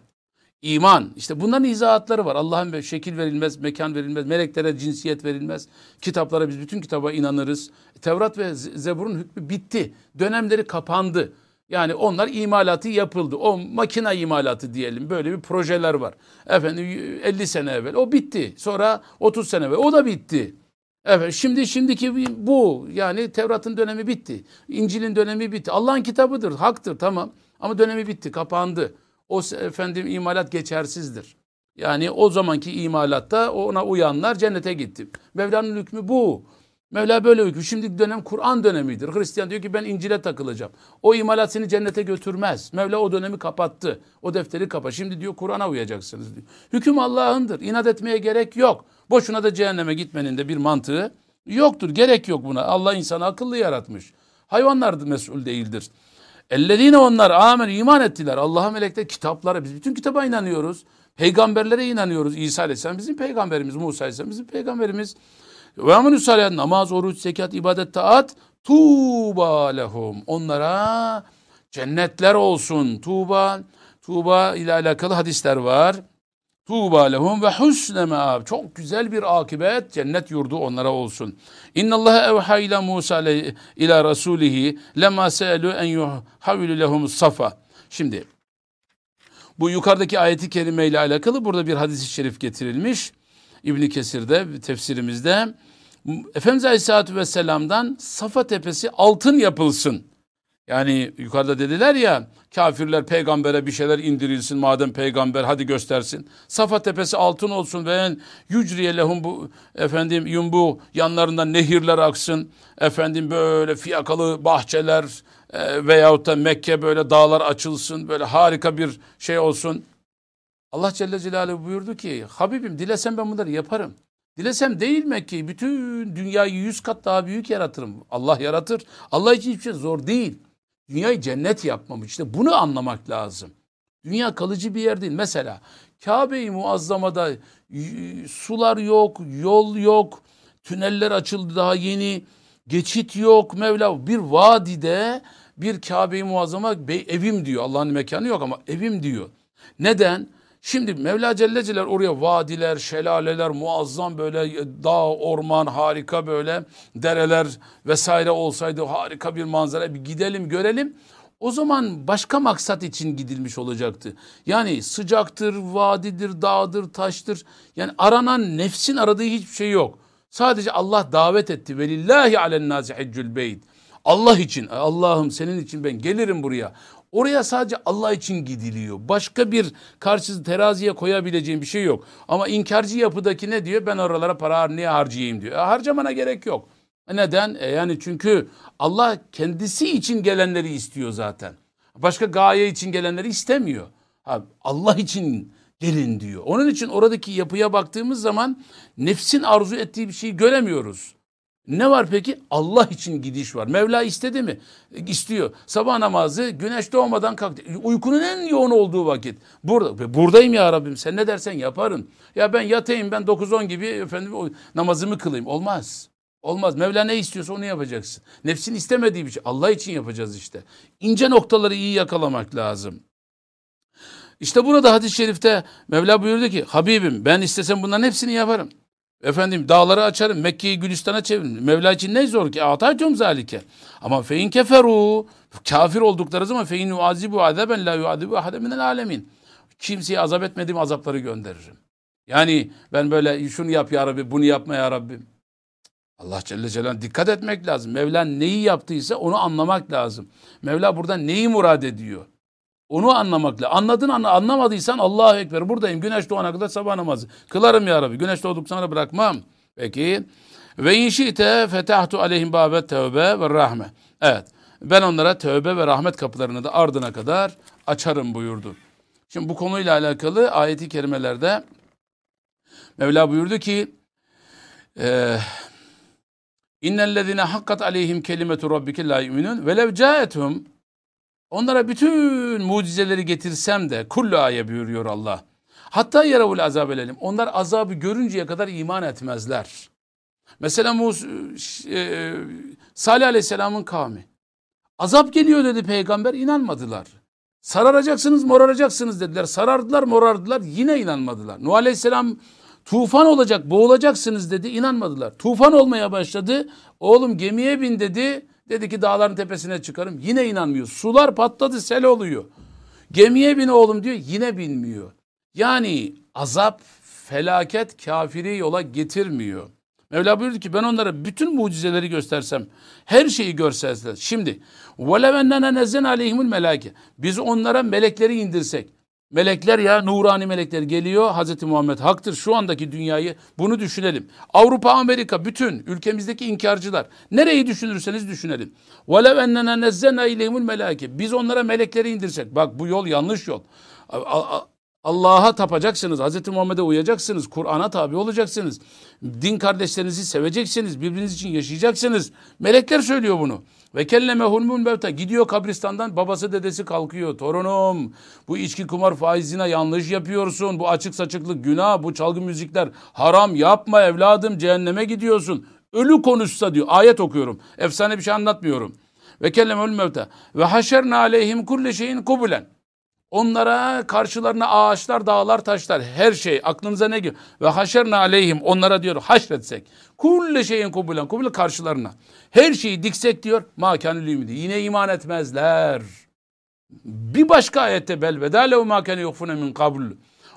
İman. İşte bunların izahatları var. Allah'ın şekil verilmez, mekan verilmez, meleklere cinsiyet verilmez. Kitaplara biz bütün kitaba inanırız. Tevrat ve Zebur'un hükmü bitti. Dönemleri kapandı. Yani onlar imalatı yapıldı. O makina imalatı diyelim. Böyle bir projeler var. Efendim 50 sene evvel o bitti. Sonra 30 sene evvel o da bitti. Evet şimdi şimdiki bu yani Tevrat'ın dönemi bitti. İncil'in dönemi bitti. Allah'ın kitabıdır, haktır tamam. Ama dönemi bitti, kapandı. O efendim imalat geçersizdir. Yani o zamanki imalatta ona uyanlar cennete gitti. Mevla'nın hükmü bu. Mevla böyle hükmü. Şimdi dönem Kur'an dönemidir. Hristiyan diyor ki ben İncil'e takılacağım. O imalat seni cennete götürmez. Mevla o dönemi kapattı. O defteri kapa. Şimdi diyor Kur'an'a uyacaksınız diyor. Hüküm Allah'ındır. İnat etmeye gerek yok. Boşuna da cehenneme gitmenin de bir mantığı yoktur. Gerek yok buna. Allah insanı akıllı yaratmış. Hayvanlar mesul değildir. Ellezine onlar amen iman ettiler. Allah'a melekler kitaplara biz bütün kitaba inanıyoruz. Peygamberlere inanıyoruz. İsa Aleyhisselam bizim peygamberimiz. Musa Aleyhisselam bizim peygamberimiz. Ve amelü salih namaz, oruç, zekat, ibadet, taat tuğba lehum. Onlara cennetler olsun. Tuğba, Tuğba ile alakalı hadisler var. Tuğba lehum ve husne meab. Çok güzel bir akibet, cennet yurdu onlara olsun. İnna Allah evha ile Musa ila rasulihi lema se'elu en yuhavvilu lehum safa. Şimdi bu yukarıdaki ayeti kerime ile alakalı burada bir hadis-i şerif getirilmiş. İbni Kesir'de tefsirimizde Efendimiz Aleyhisselatü Vesselam'dan Safa Tepesi altın yapılsın. Yani yukarıda dediler ya kafirler peygambere bir şeyler indirilsin madem peygamber hadi göstersin. Safa tepesi altın olsun ve yücriye lehum bu efendim yumbu yanlarından nehirler aksın. Efendim böyle fiyakalı bahçeler e, veyahut da Mekke böyle dağlar açılsın böyle harika bir şey olsun. Allah Celle Celaluhu buyurdu ki Habibim dilesem ben bunları yaparım. Dilesem değil ki bütün dünyayı yüz kat daha büyük yaratırım. Allah yaratır. Allah için hiçbir şey zor değil. Dünyayı cennet yapmamış. İşte bunu anlamak lazım. Dünya kalıcı bir yer değil. Mesela Kabe-i Muazzama'da sular yok, yol yok, tüneller açıldı daha yeni, geçit yok. Mevla bir vadide bir Kabe-i Muazzama evim diyor. Allah'ın mekanı yok ama evim diyor. Neden? Şimdi Mevla Celle oraya vadiler, şelaleler, muazzam böyle dağ, orman, harika böyle dereler vesaire olsaydı harika bir manzara bir gidelim görelim. O zaman başka maksat için gidilmiş olacaktı. Yani sıcaktır, vadidir, dağdır, taştır. Yani aranan nefsin aradığı hiçbir şey yok. Sadece Allah davet etti. Velillahi alen nasi haccül beyt. Allah için Allah'ım senin için ben gelirim buraya. Oraya sadece Allah için gidiliyor. Başka bir karşısız teraziye koyabileceğim bir şey yok. Ama inkarcı yapıdaki ne diyor? Ben oralara para niye harcayayım diyor. E, harcamana gerek yok. E, neden? E, yani çünkü Allah kendisi için gelenleri istiyor zaten. Başka gaye için gelenleri istemiyor. Ha, Allah için gelin diyor. Onun için oradaki yapıya baktığımız zaman nefsin arzu ettiği bir şeyi göremiyoruz. Ne var peki? Allah için gidiş var. Mevla istedi mi? İstiyor. Sabah namazı güneş doğmadan kalktı. Uykunun en yoğun olduğu vakit. Burada, buradayım ya Rabbim sen ne dersen yaparım. Ya ben yatayım ben 9-10 gibi efendim namazımı kılayım. Olmaz. Olmaz. Mevla ne istiyorsa onu yapacaksın. Nefsin istemediği bir şey. Allah için yapacağız işte. İnce noktaları iyi yakalamak lazım. İşte burada hadis-i şerifte Mevla buyurdu ki Habibim ben istesem bunların hepsini yaparım. Efendim dağları açarım. Mekke'yi Gülistan'a çeviririm. Mevla için ne zor ki? Ataytum zalike. Ama fein keferu. Kafir oldukları zaman fein yuazibu azaben la yuazibu ahade alemin. Kimseye azap etmediğim azapları gönderirim. Yani ben böyle şunu yap ya Rabbi, bunu yapma ya Rabbim. Allah Celle Celaluhu dikkat etmek lazım. Mevla neyi yaptıysa onu anlamak lazım. Mevla burada neyi murad ediyor? Onu anlamakla. Anladın anla, anlamadıysan Allahu Ekber buradayım. Güneş doğana kadar sabah namazı. Kılarım ya Rabbi. Güneş doğduk sonra bırakmam. Peki. Ve inşite fetahtu aleyhim babet tevbe ve rahme. Evet. Ben onlara tövbe ve rahmet kapılarını da ardına kadar açarım buyurdu. Şimdi bu konuyla alakalı ayeti kerimelerde Mevla buyurdu ki İnnellezine hakkat aleyhim kelimetu rabbike la yu'minun velev caetum Onlara bütün mucizeleri getirsem de kullu aye buyuruyor Allah. Hatta yaravul azab edelim. Onlar azabı görünceye kadar iman etmezler. Mesela Mus e, Salih Aleyhisselam'ın kavmi. Azap geliyor dedi peygamber inanmadılar. Sararacaksınız moraracaksınız dediler. Sarardılar morardılar yine inanmadılar. Nuh Aleyhisselam tufan olacak boğulacaksınız dedi inanmadılar. Tufan olmaya başladı. Oğlum gemiye bin dedi. Dedi ki dağların tepesine çıkarım. Yine inanmıyor. Sular patladı sel oluyor. Gemiye bin oğlum diyor yine binmiyor. Yani azap, felaket kafiri yola getirmiyor. Mevla buyurdu ki ben onlara bütün mucizeleri göstersem, her şeyi görseler. Şimdi وَلَوَنَّنَا نَزَّنَ عَلَيْهِمُ meleke. Biz onlara melekleri indirsek. Melekler ya nurani melekler geliyor. Hazreti Muhammed haktır şu andaki dünyayı bunu düşünelim. Avrupa, Amerika bütün ülkemizdeki inkarcılar nereyi düşünürseniz düşünelim. Velev ennena nezzenna ileyhimul meleke. Biz onlara melekleri indirsek. Bak bu yol yanlış yol. Allah'a tapacaksınız, Hazreti Muhammed'e uyacaksınız, Kur'an'a tabi olacaksınız. Din kardeşlerinizi seveceksiniz, birbiriniz için yaşayacaksınız. Melekler söylüyor bunu. Ve kelleme hulmul mevta. Gidiyor kabristandan babası dedesi kalkıyor. Torunum bu içki kumar faizine yanlış yapıyorsun. Bu açık saçıklık günah. Bu çalgı müzikler haram yapma evladım cehenneme gidiyorsun. Ölü konuşsa diyor. Ayet okuyorum. Efsane bir şey anlatmıyorum. Ve kelleme hulmul mevta. Ve haşerna aleyhim kulle şeyin kubulen. Onlara karşılarına ağaçlar, dağlar, taşlar, her şey aklınıza ne geliyor? Ve haşerna aleyhim onlara diyor haşretsek. Kulle şeyin kubulen, kubule karşılarına. Her şeyi diksek diyor makanül ümidi. Yine iman etmezler. Bir başka ayette bel ve dâlev mâkâne yukfune min kabl.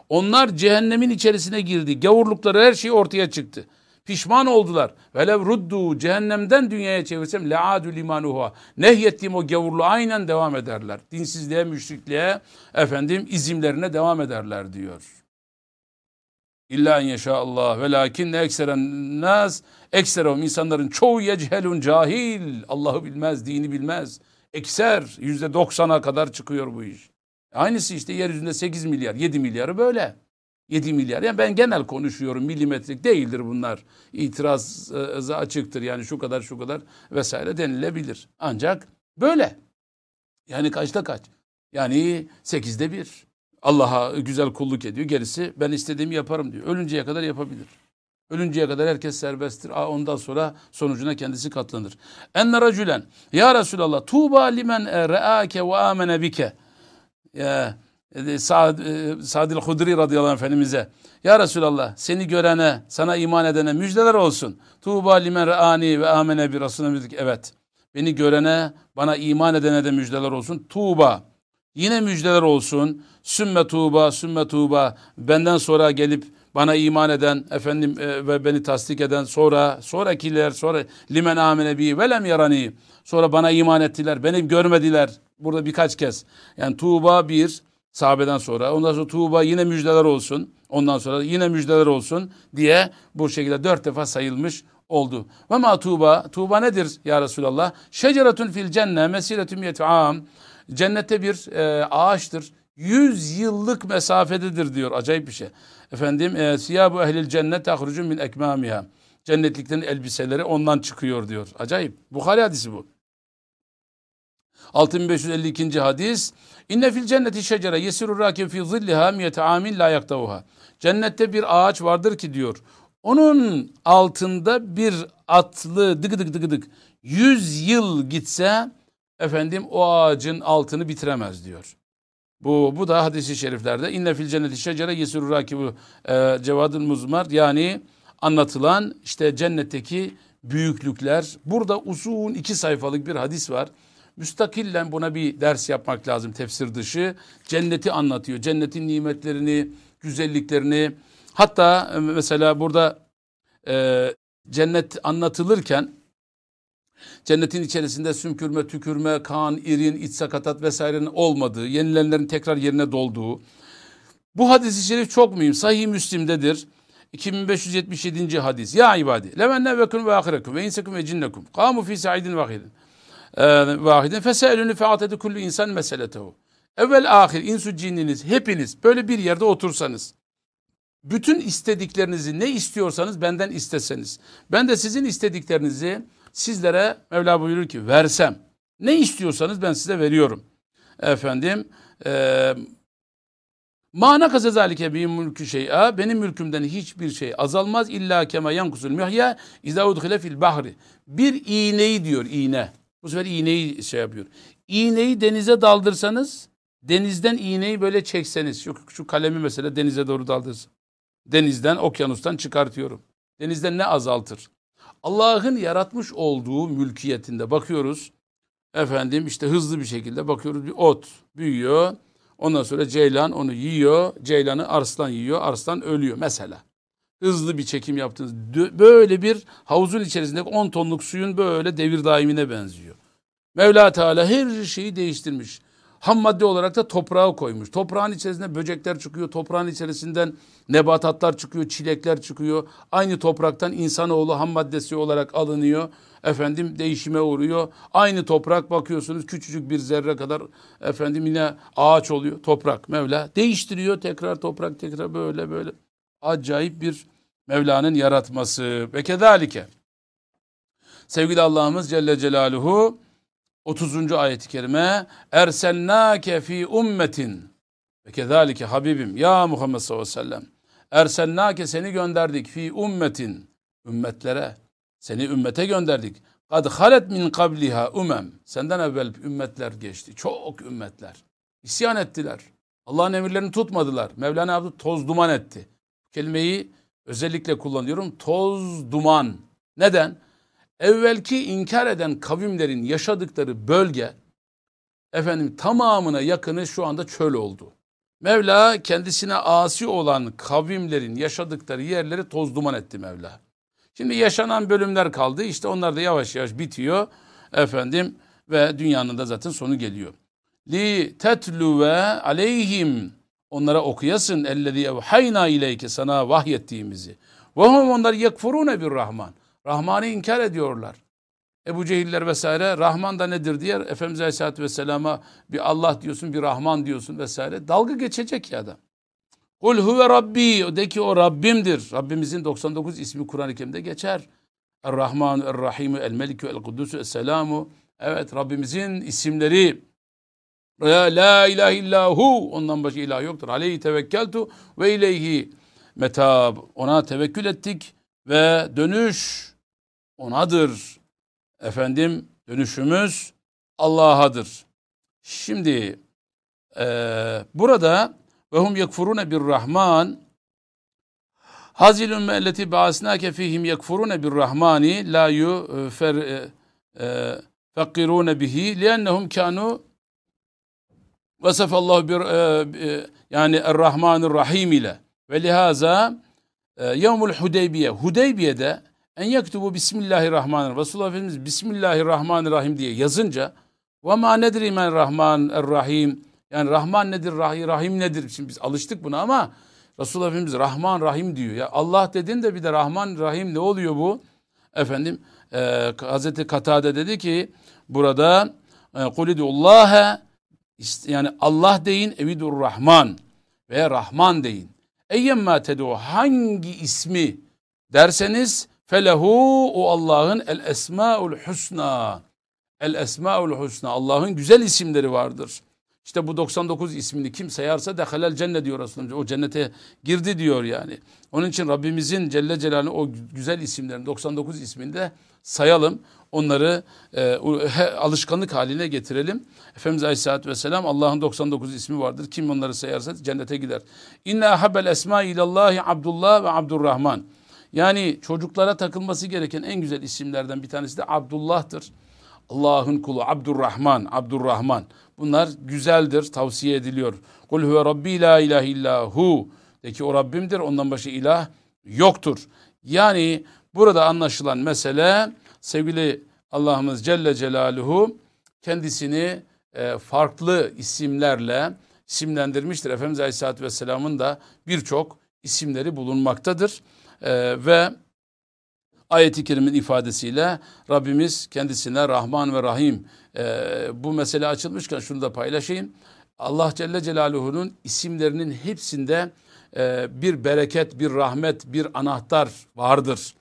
Onlar cehennemin içerisine girdi. Gavurlukları her şey ortaya çıktı. Pişman oldular. Velev ruddu cehennemden dünyaya çevirsem le'adu limanuha. Nehyettiğim o gavurluğu aynen devam ederler. Dinsizliğe, müşrikliğe, efendim izimlerine devam ederler diyor. İlla en yeşâallah ve lakin ekseren nas ekserum insanların çoğu yechelun cahil. Allah'ı bilmez, dini bilmez. Ekser yüzde doksana kadar çıkıyor bu iş. Aynısı işte yeryüzünde 8 milyar, 7 milyarı böyle. 7 milyar. Yani ben genel konuşuyorum milimetrik değildir bunlar. İtirazı açıktır yani şu kadar şu kadar vesaire denilebilir. Ancak böyle. Yani kaçta kaç? Yani sekizde bir. Allah'a güzel kulluk ediyor. Gerisi ben istediğimi yaparım diyor. Ölünceye kadar yapabilir. Ölünceye kadar herkes serbesttir. Ondan sonra sonucuna kendisi katlanır. Enne racülen ya Resulallah tuğba limen re'ake ve amene bike. Ya Sa'd, e, Sa'dil Hudri radıyallahu anh efendimize Ya Resulallah seni görene sana iman edene müjdeler olsun. Tuğba limen re'ani ve amene bir Resulüne evet. Beni görene bana iman edene de müjdeler olsun. Tuğba yine müjdeler olsun. Sümme tuğba sümme tuğba benden sonra gelip bana iman eden efendim e, ve beni tasdik eden sonra sonrakiler sonra limen amene bi ve lem yarani sonra bana iman ettiler beni görmediler burada birkaç kez yani tuğba bir sahabeden sonra. Ondan sonra Tuğba yine müjdeler olsun. Ondan sonra yine müjdeler olsun diye bu şekilde dört defa sayılmış oldu. Ve ma Tuğba, Tuğba nedir ya Resulallah? Şeceretun fil cenne mesiretun yet'am. Cennette bir e, ağaçtır. Yüz yıllık mesafededir diyor. Acayip bir şey. Efendim, e, siyabu ehlil cennet tahrucu min ekmamiha. Cennetliklerin elbiseleri ondan çıkıyor diyor. Acayip. Bukhari hadisi bu. 6552. hadis. İnne fil cenneti şecere yesiru rakim fi zilliha miyete amin la yaktavuha. Cennette bir ağaç vardır ki diyor. Onun altında bir atlı dıgı dıgı dıgı dık yüz yıl gitse efendim o ağacın altını bitiremez diyor. Bu, bu da hadisi şeriflerde inne fil cenneti şecere yesiru rakibu e, cevadın muzmar yani anlatılan işte cennetteki büyüklükler. Burada uzun iki sayfalık bir hadis var müstakillen buna bir ders yapmak lazım tefsir dışı. Cenneti anlatıyor. Cennetin nimetlerini, güzelliklerini. Hatta e, mesela burada e, cennet anlatılırken cennetin içerisinde sümkürme, tükürme, kan, irin, iç sakatat vesairenin olmadığı, yenilenlerin tekrar yerine dolduğu. Bu hadisi şerif çok mühim. Sahih Müslim'dedir. 2577. hadis. Ya ibadi. Levenne vekun ve ahirekum ve insekum ve cinnekum. Kamu fi sa'idin. Ee, vahidin feselünü featedi kullu insan meseletehu. evvel ahir insu cinniniz hepiniz böyle bir yerde otursanız bütün istediklerinizi ne istiyorsanız benden isteseniz ben de sizin istediklerinizi sizlere Mevla buyurur ki versem ne istiyorsanız ben size veriyorum. Efendim e, Mana kaze zalike bi mülkü şey'a benim mülkümden hiçbir şey azalmaz illa kema yankusul mühya izâ udhile fil bahri. Bir iğneyi diyor iğne. Bu sefer iğneyi şey yapıyor. İğneyi denize daldırsanız denizden iğneyi böyle çekseniz şu, şu kalemi mesela denize doğru daldırsın. Denizden okyanustan çıkartıyorum. Denizden ne azaltır? Allah'ın yaratmış olduğu mülkiyetinde bakıyoruz. Efendim işte hızlı bir şekilde bakıyoruz bir ot büyüyor Ondan sonra ceylan onu yiyor. Ceylanı arslan yiyor. Arslan ölüyor mesela. Hızlı bir çekim yaptınız. Böyle bir havuzun içerisinde 10 tonluk suyun böyle devir daimine benziyor. Mevla Teala her şeyi değiştirmiş. Ham madde olarak da toprağı koymuş. Toprağın içerisinde böcekler çıkıyor. Toprağın içerisinden nebatatlar çıkıyor, çilekler çıkıyor. Aynı topraktan insanoğlu ham maddesi olarak alınıyor. Efendim değişime uğruyor. Aynı toprak bakıyorsunuz küçücük bir zerre kadar efendim yine ağaç oluyor. Toprak Mevla değiştiriyor tekrar toprak tekrar böyle böyle. Acayip bir Mevla'nın yaratması. Ve kedalike. Sevgili Allah'ımız Celle Celaluhu 30. ayet-i kerime ersennake fi ummetin ve kezalike Habibim ya Muhammed sallallahu aleyhi ve sellem ersennake seni gönderdik fi ummetin ümmetlere seni ümmete gönderdik. Kad halet min kabliha umem. Senden evvel ümmetler geçti. Çok ümmetler. İsyan ettiler. Allah'ın emirlerini tutmadılar. Mevlana Abdü toz duman etti. Kelimeyi özellikle kullanıyorum. Toz duman. Neden? evvelki inkar eden kavimlerin yaşadıkları bölge efendim tamamına yakını şu anda çöl oldu. Mevla kendisine asi olan kavimlerin yaşadıkları yerleri toz duman etti Mevla. Şimdi yaşanan bölümler kaldı. İşte onlar da yavaş yavaş bitiyor. Efendim ve dünyanın da zaten sonu geliyor. Li tetluve aleyhim onlara okuyasın ellezî evhayna ileyke sana vahyettiğimizi. Ve hum onlar yekfurune bir rahman. Rahman'ı inkar ediyorlar. Ebu Cehiller vesaire Rahman da nedir diye Efendimiz Aleyhisselatü Vesselam'a bir Allah diyorsun bir Rahman diyorsun vesaire. Dalga geçecek ya adam. Kul huve Rabbi. De ki o Rabbimdir. Rabbimizin 99 ismi Kur'an-ı Kerim'de geçer. Er-Rahman, Er-Rahim, El-Melik, El-Kudüs, Es-Selamu. Evet Rabbimizin isimleri. La ilahe illahu. Ondan başka ilah yoktur. Aleyhi tevekkeltu ve ileyhi metab. Ona tevekkül ettik ve dönüş onadır. Efendim dönüşümüz Allah'adır. Şimdi e, burada ve hum yekfurune bir rahman Hazil ümme elleti ba'asnake fihim yekfurune bir rahmani la yu fer e, e, fakirune bihi liennehum kanu vasafallahu bir e, yani er-Rahmanir Rahim ile ve lihaza Yevmul Hudeybiye Hudeybiye'de en yektubu Bismillahirrahmanirrahim. Resulullah Efendimiz Bismillahirrahmanirrahim diye yazınca ve ma nedri men rahman rahim yani Rahman nedir, Rahim, Rahim nedir? Şimdi biz alıştık buna ama Resulullah Efendimiz Rahman Rahim diyor. Ya Allah dedin de bir de Rahman Rahim ne oluyor bu? Efendim e, Hazreti Katade dedi ki burada e, kulidullaha yani Allah deyin evidur Rahman veya Rahman deyin. Eyyemma tedu hangi ismi derseniz felehu o Allah'ın el esmaul husna. El esmaul husna. Allah'ın güzel isimleri vardır. İşte bu 99 ismini kim sayarsa dehalel cennet diyor Resulullah. O cennete girdi diyor yani. Onun için Rabbimizin Celle Celaluhu o güzel isimlerin 99 isminde sayalım. Onları e, alışkanlık haline getirelim. Efendimiz Aleyhisselatü Vesselam Allah'ın 99 ismi vardır. Kim onları sayarsa cennete gider. İnna habel esma ilallahi Abdullah ve Abdurrahman. Yani çocuklara takılması gereken en güzel isimlerden bir tanesi de Abdullah'tır. Allah'ın kulu Abdurrahman, Abdurrahman. Bunlar güzeldir, tavsiye ediliyor. Kul huve rabbi la ilahe illahu. De ki o Rabbimdir, ondan başka ilah yoktur. Yani burada anlaşılan mesele sevgili Allah'ımız Celle Celaluhu kendisini e, farklı isimlerle isimlendirmiştir. Efendimiz Aleyhisselatü Vesselam'ın da birçok isimleri bulunmaktadır. E, ve ayeti kerimin ifadesiyle Rabbimiz kendisine Rahman ve Rahim e, bu mesele açılmışken şunu da paylaşayım. Allah Celle Celaluhu'nun isimlerinin hepsinde e, bir bereket, bir rahmet, bir anahtar vardır.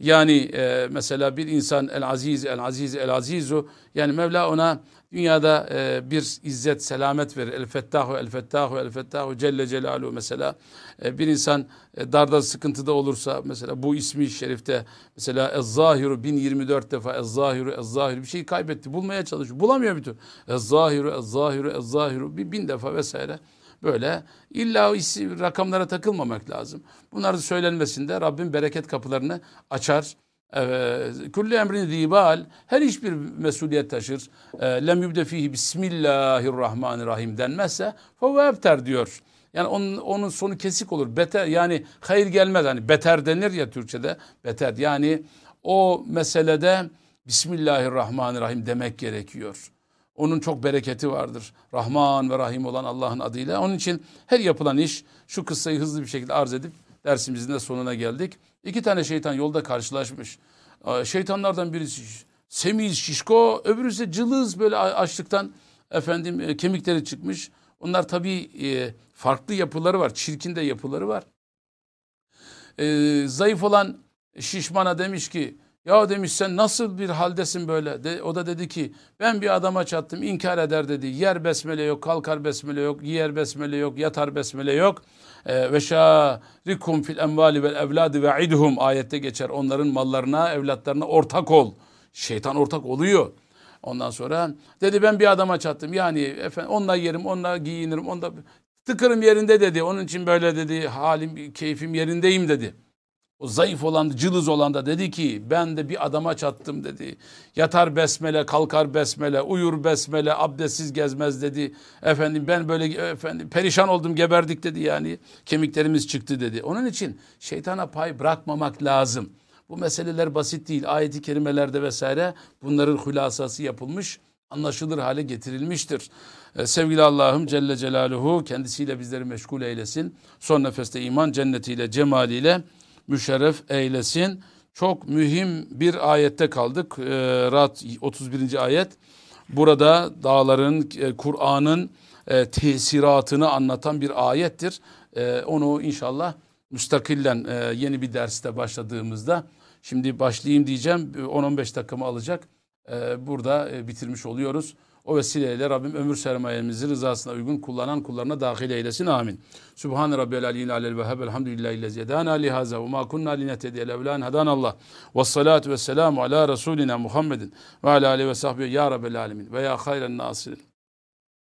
Yani e, mesela bir insan el aziz, el aziz, el azizu yani Mevla ona dünyada e, bir izzet, selamet verir. El fettahu, el fettahu, el fettahu celle celaluhu mesela. E, bir insan e, darda sıkıntıda olursa mesela bu ismi şerifte mesela Ez-Zahiru 1024 defa Ez-Zahiru, Ez-Zahiru bir şeyi kaybetti. Bulmaya çalışıyor. Bulamıyor bir türlü. Ez-Zahiru, Ez-Zahiru, Ez-Zahiru bir bin defa vesaire. Böyle illa rakamlara takılmamak lazım. Bunların söylenmesinde Rabbim bereket kapılarını açar. Kulli emrin zibal her hiçbir mesuliyet taşır. Lem yubde fihi bismillahirrahmanirrahim denmezse fevvebter diyor. Yani onun, onun sonu kesik olur. Beter yani hayır gelmez. Hani beter denir ya Türkçe'de. Beter yani o meselede Bismillahirrahmanirrahim demek gerekiyor. Onun çok bereketi vardır. Rahman ve Rahim olan Allah'ın adıyla. Onun için her yapılan iş şu kıssayı hızlı bir şekilde arz edip dersimizin de sonuna geldik. İki tane şeytan yolda karşılaşmış. Şeytanlardan birisi semiz şişko, öbürü ise cılız böyle açlıktan efendim e, kemikleri çıkmış. Onlar tabii e, farklı yapıları var. Çirkin de yapıları var. E, zayıf olan şişmana demiş ki ya demiş sen nasıl bir haldesin böyle? De, o da dedi ki ben bir adama çattım inkar eder dedi. Yer besmele yok, kalkar besmele yok, yer besmele yok, yatar besmele yok. Ee, ve şarikum fil emvali vel evladi ve idhum ayette geçer. Onların mallarına, evlatlarına ortak ol. Şeytan ortak oluyor. Ondan sonra dedi ben bir adama çattım. Yani efendim onunla yerim, onunla giyinirim, onunla tıkırım yerinde dedi. Onun için böyle dedi halim, keyfim yerindeyim dedi. O zayıf olan, cılız olan da dedi ki ben de bir adama çattım dedi. Yatar besmele, kalkar besmele, uyur besmele, abdestsiz gezmez dedi. Efendim ben böyle efendim perişan oldum, geberdik dedi yani. Kemiklerimiz çıktı dedi. Onun için şeytana pay bırakmamak lazım. Bu meseleler basit değil. Ayeti kerimelerde vesaire bunların hülasası yapılmış, anlaşılır hale getirilmiştir. Ee, sevgili Allah'ım Celle Celaluhu kendisiyle bizleri meşgul eylesin. Son nefeste iman cennetiyle, cemaliyle müşerref eylesin. Çok mühim bir ayette kaldık. E, Rad 31. ayet. Burada dağların, e, Kur'an'ın e, tesiratını anlatan bir ayettir. E, onu inşallah müstakillen e, yeni bir derste başladığımızda şimdi başlayayım diyeceğim 10-15 dakikamı alacak. Burada bitirmiş oluyoruz. O vesileyle Rabbim ömür sermayemizi rızasına uygun kullanan kullarına dahil eylesin. Amin. Sübhane Rabbiyel Aliyyil Alel Vehhab. Elhamdülillahi lezi edana lihaza ve ma kunna linehtediye levlan hadanallah. Ve salatu ve selamu ala Resulina Muhammedin ve ala aleyhi ve sahbihi ya Rabbel Alemin ve ya hayren nasirin.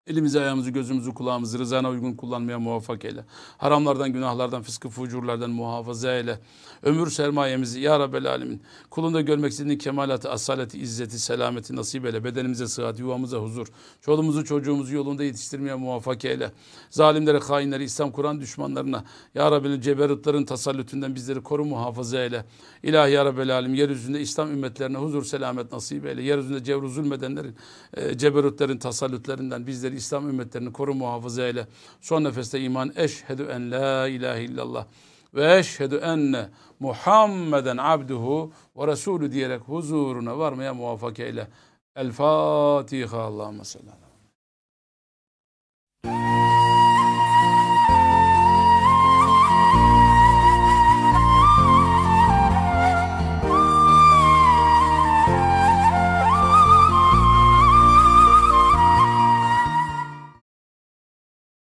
Elimizi, ayağımızı, gözümüzü, kulağımızı rızana uygun kullanmaya muvaffak eyle. Haramlardan, günahlardan, fıskı, fucurlardan muhafaza eyle. Ömür sermayemizi ya Rabbel Alemin. Kulunda görmek istediğin kemalatı, asaleti, izzeti, selameti nasip eyle. Bedenimize sıhhat, yuvamıza huzur. Çoluğumuzu, çocuğumuzu yolunda yetiştirmeye muvaffak eyle. Zalimlere, hainlere, İslam Kur'an düşmanlarına ya Rabbel ceberutların tasallütünden bizleri koru muhafaza eyle. İlahi ya Rabbel Alemin. Yeryüzünde İslam ümmetlerine huzur, selamet nasip eyle. Yeryüzünde cevru zulmedenlerin, e, ceberutların tasallütlerinden bizleri ümmetleri, İslam ümmetlerini koru muhafaza eyle. Son nefeste iman eşhedü en la ilahe illallah ve eşhedü enne Muhammeden abduhu ve resulü diyerek huzuruna varmaya muvaffak eyle. El Fatiha Allahümme sallallahu aleyhi ve.